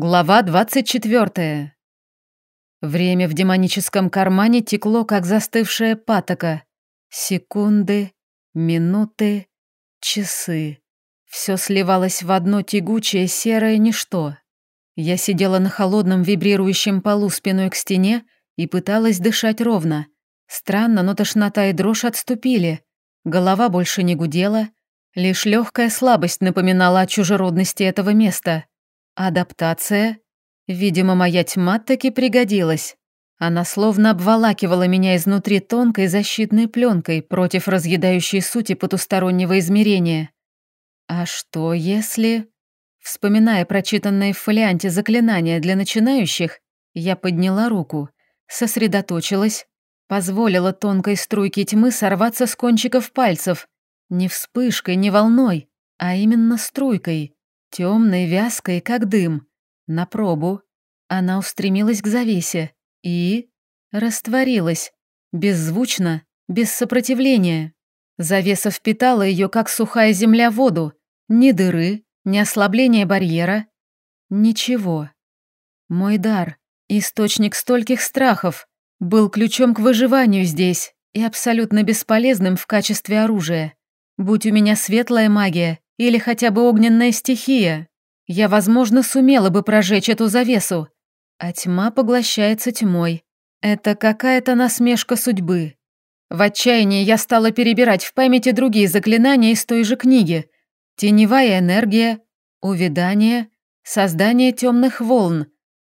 Глава 24. Время в демоническом кармане текло, как застывшая патока. Секунды, минуты, часы. Все сливалось в одно тягучее серое ничто. Я сидела на холодном вибрирующем полу спиной к стене и пыталась дышать ровно. Странно, но тошнота и дрожь отступили. Голова больше не гудела, лишь легкая слабость напоминала о чужеродности этого места — Адаптация? Видимо, моя тьма таки пригодилась. Она словно обволакивала меня изнутри тонкой защитной пленкой против разъедающей сути потустороннего измерения. А что если... Вспоминая прочитанное в фолианте заклинания для начинающих, я подняла руку, сосредоточилась, позволила тонкой струйке тьмы сорваться с кончиков пальцев, не вспышкой, не волной, а именно струйкой. Темной, вязкой, как дым. На пробу. Она устремилась к завесе и... растворилась. Беззвучно, без сопротивления. Завеса впитала ее, как сухая земля, воду. Ни дыры, ни ослабления барьера. Ничего. Мой дар, источник стольких страхов, был ключом к выживанию здесь и абсолютно бесполезным в качестве оружия. Будь у меня светлая магия, или хотя бы огненная стихия. Я, возможно, сумела бы прожечь эту завесу. А тьма поглощается тьмой. Это какая-то насмешка судьбы. В отчаянии я стала перебирать в памяти другие заклинания из той же книги. Теневая энергия, увядание, создание темных волн.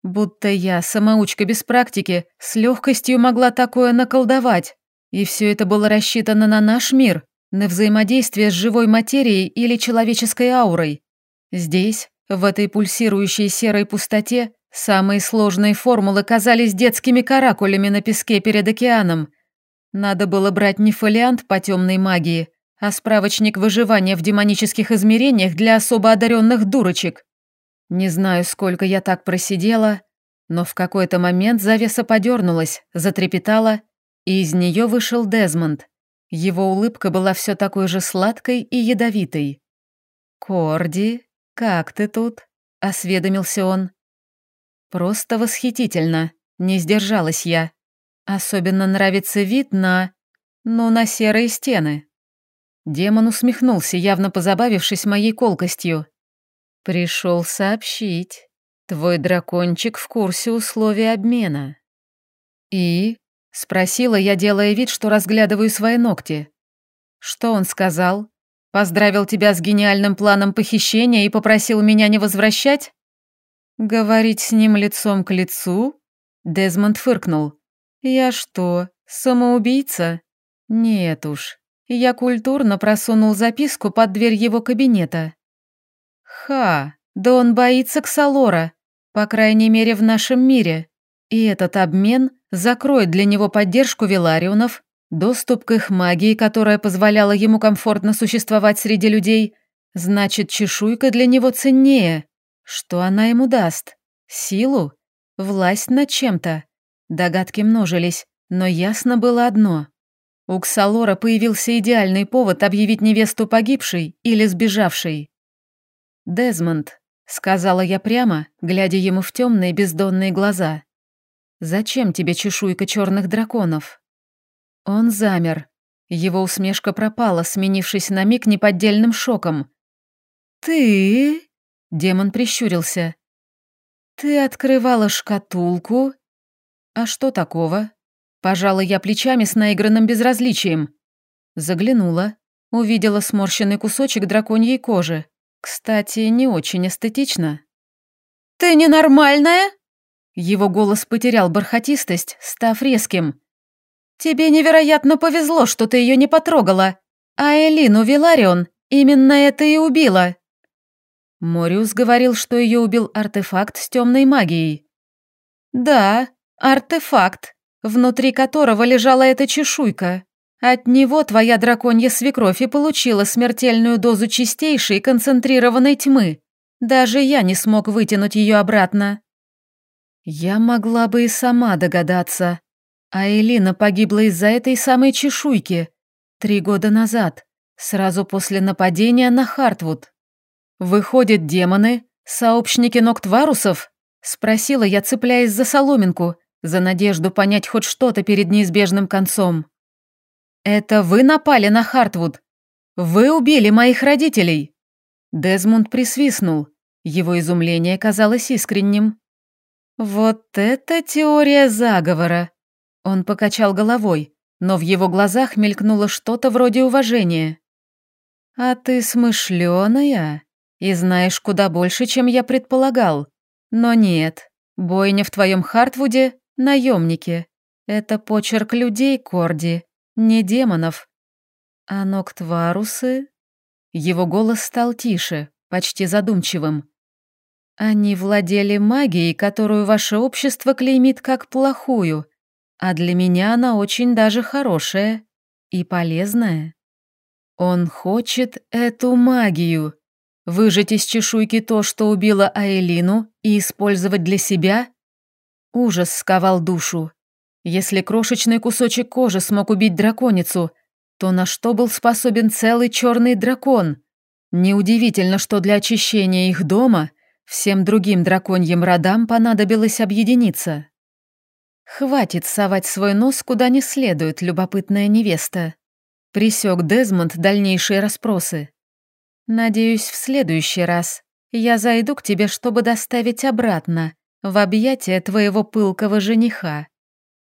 Будто я, самоучка без практики, с легкостью могла такое наколдовать. И все это было рассчитано на наш мир, на взаимодействие с живой материей или человеческой аурой. Здесь, в этой пульсирующей серой пустоте, самые сложные формулы казались детскими каракулями на песке перед океаном. Надо было брать не фолиант по темной магии, а справочник выживания в демонических измерениях для особо одаренных дурочек. Не знаю, сколько я так просидела, но в какой-то момент завеса подернулась, затрепетала, и из нее вышел Дезмонд. Его улыбка была все такой же сладкой и ядовитой. «Корди, как ты тут?» — осведомился он. «Просто восхитительно», — не сдержалась я. «Особенно нравится вид на... ну, на серые стены». Демон усмехнулся, явно позабавившись моей колкостью. «Пришел сообщить. Твой дракончик в курсе условий обмена». «И?» Спросила я, делая вид, что разглядываю свои ногти. Что он сказал? Поздравил тебя с гениальным планом похищения и попросил меня не возвращать? Говорить с ним лицом к лицу? Дезмонд фыркнул. Я что, самоубийца? Нет уж. Я культурно просунул записку под дверь его кабинета. Ха, да он боится Ксалора, по крайней мере в нашем мире. И этот обмен закроет для него поддержку Виларионов, доступ к их магии, которая позволяла ему комфортно существовать среди людей, значит, чешуйка для него ценнее. Что она ему даст? Силу? Власть над чем-то? Догадки множились, но ясно было одно. У Ксалора появился идеальный повод объявить невесту погибшей или сбежавшей. «Дезмонд», — сказала я прямо, глядя ему в темные бездонные глаза. Зачем тебе чешуйка черных драконов?» Он замер. Его усмешка пропала, сменившись на миг неподдельным шоком. «Ты?» — демон прищурился. «Ты открывала шкатулку?» «А что такого?» Пожала я плечами с наигранным безразличием. Заглянула, увидела сморщенный кусочек драконьей кожи. Кстати, не очень эстетично. «Ты ненормальная?» Его голос потерял бархатистость, став резким. «Тебе невероятно повезло, что ты ее не потрогала, а Элину Виларион именно это и убила». Мориус говорил, что ее убил артефакт с темной магией. «Да, артефакт, внутри которого лежала эта чешуйка. От него твоя драконья свекровь и получила смертельную дозу чистейшей концентрированной тьмы. Даже я не смог вытянуть ее обратно». Я могла бы и сама догадаться. А Элина погибла из-за этой самой чешуйки. Три года назад, сразу после нападения на Хартвуд. Выходят, демоны Сообщники Ноктварусов?» — спросила я, цепляясь за соломинку, за надежду понять хоть что-то перед неизбежным концом. «Это вы напали на Хартвуд? Вы убили моих родителей?» Дезмунд присвистнул. Его изумление казалось искренним. «Вот это теория заговора!» Он покачал головой, но в его глазах мелькнуло что-то вроде уважения. «А ты смышленая и знаешь куда больше, чем я предполагал. Но нет, бойня в твоем Хартвуде — наемники. Это почерк людей, Корди, не демонов. А Ноктварусы...» Его голос стал тише, почти задумчивым. «Они владели магией, которую ваше общество клеймит как плохую, а для меня она очень даже хорошая и полезная. Он хочет эту магию. Выжать из чешуйки то, что убило Аэлину, и использовать для себя? Ужас сковал душу. Если крошечный кусочек кожи смог убить драконицу, то на что был способен целый черный дракон? Неудивительно, что для очищения их дома всем другим драконьим родам понадобилось объединиться. «Хватит совать свой нос куда не следует, любопытная невеста», — присек Дезмонд дальнейшие расспросы. «Надеюсь, в следующий раз я зайду к тебе, чтобы доставить обратно, в объятия твоего пылкого жениха».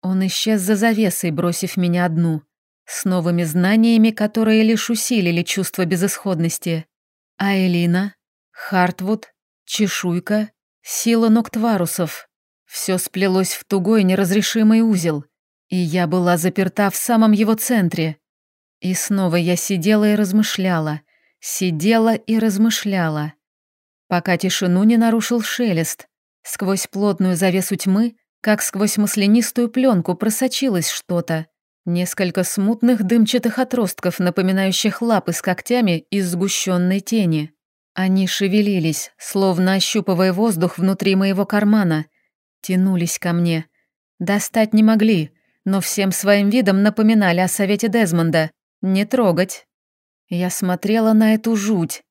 Он исчез за завесой, бросив меня одну, с новыми знаниями, которые лишь усилили чувство безысходности. А Элина, Хартвуд, Чешуйка, сила Ноктварусов. Все сплелось в тугой неразрешимый узел, и я была заперта в самом его центре. И снова я сидела и размышляла, сидела и размышляла. Пока тишину не нарушил шелест. Сквозь плотную завесу тьмы, как сквозь маслянистую пленку, просочилось что-то. Несколько смутных дымчатых отростков, напоминающих лапы с когтями из сгущенной тени. Они шевелились, словно ощупывая воздух внутри моего кармана, тянулись ко мне. Достать не могли, но всем своим видом напоминали о совете Дезмонда. Не трогать. Я смотрела на эту жуть.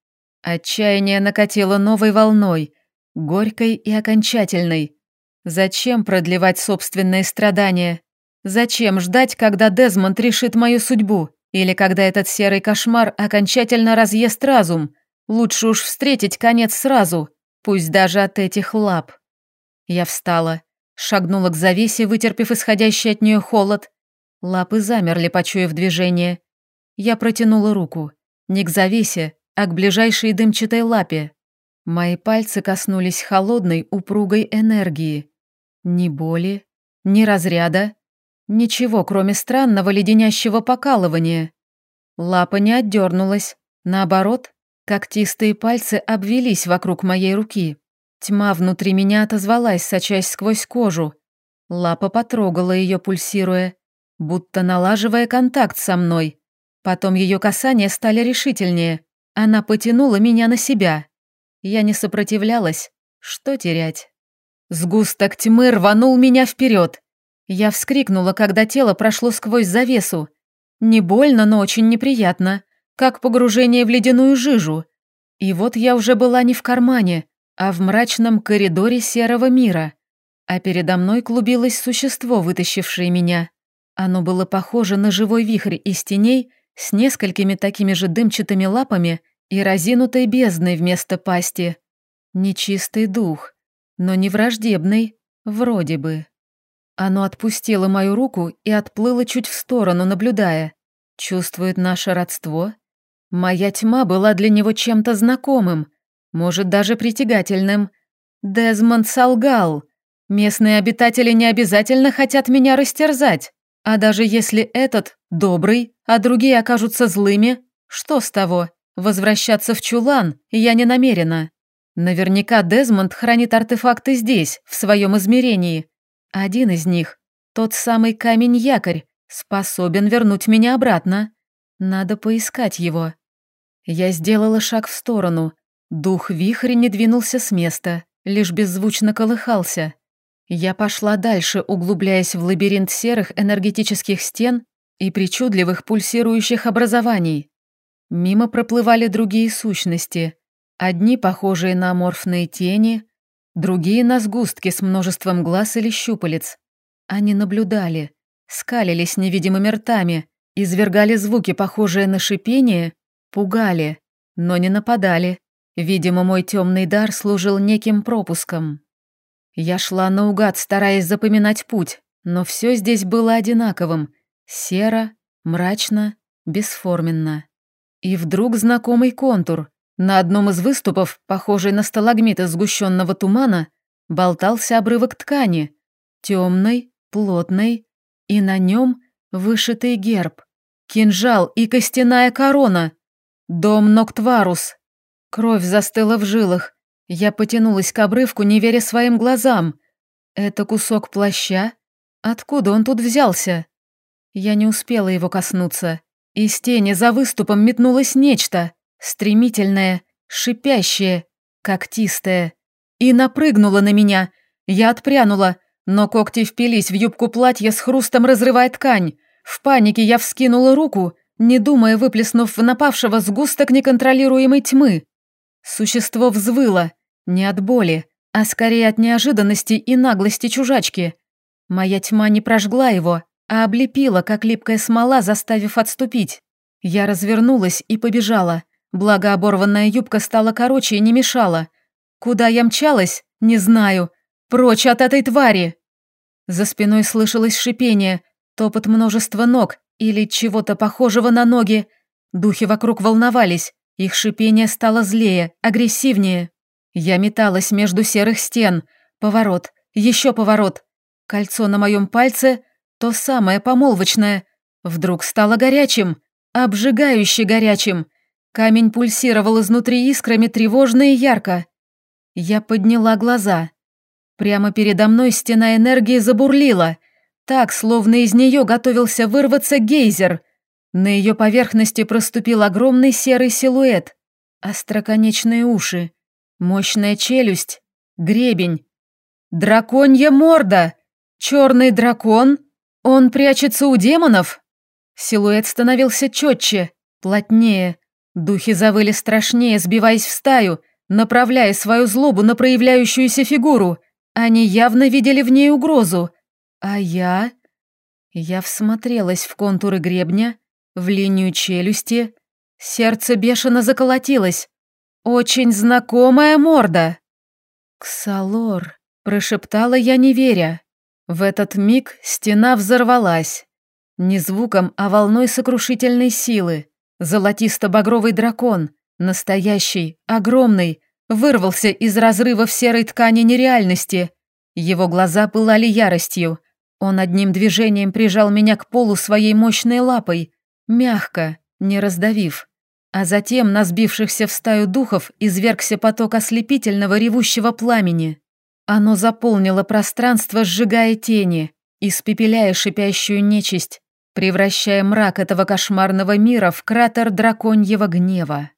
Отчаяние накатило новой волной, горькой и окончательной. Зачем продлевать собственные страдания? Зачем ждать, когда Дезмонд решит мою судьбу? Или когда этот серый кошмар окончательно разъест разум? Лучше уж встретить конец сразу, пусть даже от этих лап. Я встала, шагнула к завесе, вытерпев исходящий от нее холод. Лапы замерли, почуяв движение. Я протянула руку. Не к завесе, а к ближайшей дымчатой лапе. Мои пальцы коснулись холодной, упругой энергии. Ни боли, ни разряда, ничего, кроме странного леденящего покалывания. Лапа не отдернулась, наоборот, когтистые пальцы обвелись вокруг моей руки. Тьма внутри меня отозвалась, сочась сквозь кожу. Лапа потрогала ее, пульсируя, будто налаживая контакт со мной. Потом ее касания стали решительнее. Она потянула меня на себя. Я не сопротивлялась. Что терять? Сгусток тьмы рванул меня вперед. Я вскрикнула, когда тело прошло сквозь завесу. Не больно, но очень неприятно, как погружение в ледяную жижу. И вот я уже была не в кармане, а в мрачном коридоре серого мира. А передо мной клубилось существо, вытащившее меня. Оно было похоже на живой вихрь из теней с несколькими такими же дымчатыми лапами и разинутой бездной вместо пасти. Нечистый дух, но не враждебный, вроде бы. Оно отпустило мою руку и отплыло чуть в сторону, наблюдая. Чувствует наше родство? Моя тьма была для него чем-то знакомым, может, даже притягательным. Дезмонд солгал. Местные обитатели не обязательно хотят меня растерзать. А даже если этот добрый, а другие окажутся злыми, что с того? Возвращаться в чулан я не намерена. Наверняка Дезмонд хранит артефакты здесь, в своем измерении. Один из них, тот самый камень-якорь, способен вернуть меня обратно. Надо поискать его. Я сделала шаг в сторону, Дух вихря не двинулся с места, лишь беззвучно колыхался. Я пошла дальше, углубляясь в лабиринт серых энергетических стен и причудливых пульсирующих образований. Мимо проплывали другие сущности. Одни похожие на аморфные тени, другие на сгустки с множеством глаз или щупалец. Они наблюдали, скалились невидимыми ртами, извергали звуки, похожие на шипение, пугали, но не нападали. Видимо, мой темный дар служил неким пропуском. Я шла наугад, стараясь запоминать путь, но все здесь было одинаковым. Серо, мрачно, бесформенно. И вдруг знакомый контур. На одном из выступов, похожий на сталагмит из сгущенного тумана, болтался обрывок ткани, темный, плотный, и на нем вышитый герб, кинжал и костяная корона. Дом Ноктварус. Кровь застыла в жилах. Я потянулась к обрывку, не веря своим глазам. Это кусок плаща? Откуда он тут взялся? Я не успела его коснуться. Из тени за выступом метнулось нечто, стремительное, шипящее, когтистое, и напрыгнуло на меня. Я отпрянула, но когти впились в юбку платья с хрустом разрывая ткань. В панике я вскинула руку, не думая, выплеснув в напавшего сгусток неконтролируемой тьмы. Существо взвыло, не от боли, а скорее от неожиданности и наглости чужачки. Моя тьма не прожгла его, а облепила, как липкая смола, заставив отступить. Я развернулась и побежала, благо оборванная юбка стала короче и не мешала. Куда я мчалась, не знаю. Прочь от этой твари! За спиной слышалось шипение, топот множества ног или чего-то похожего на ноги. Духи вокруг волновались, их шипение стало злее, агрессивнее. Я металась между серых стен. Поворот, еще поворот. Кольцо на моем пальце то самое помолвочное вдруг стало горячим, обжигающе горячим. Камень пульсировал изнутри искрами тревожно и ярко. Я подняла глаза. Прямо передо мной стена энергии забурлила, так, словно из нее готовился вырваться гейзер. На ее поверхности проступил огромный серый силуэт, остроконечные уши, мощная челюсть, гребень. Драконья морда! Черный дракон «Он прячется у демонов?» Силуэт становился четче, плотнее. Духи завыли страшнее, сбиваясь в стаю, направляя свою злобу на проявляющуюся фигуру. Они явно видели в ней угрозу. А я... Я всмотрелась в контуры гребня, в линию челюсти. Сердце бешено заколотилось. Очень знакомая морда. «Ксалор», — прошептала я, не веря. В этот миг стена взорвалась. Не звуком, а волной сокрушительной силы. Золотисто-багровый дракон, настоящий, огромный, вырвался из разрыва в серой ткани нереальности. Его глаза пылали яростью. Он одним движением прижал меня к полу своей мощной лапой, мягко, не раздавив. А затем на сбившихся в стаю духов извергся поток ослепительного ревущего пламени. Оно заполнило пространство, сжигая тени, испепеляя шипящую нечисть, превращая мрак этого кошмарного мира в кратер драконьего гнева.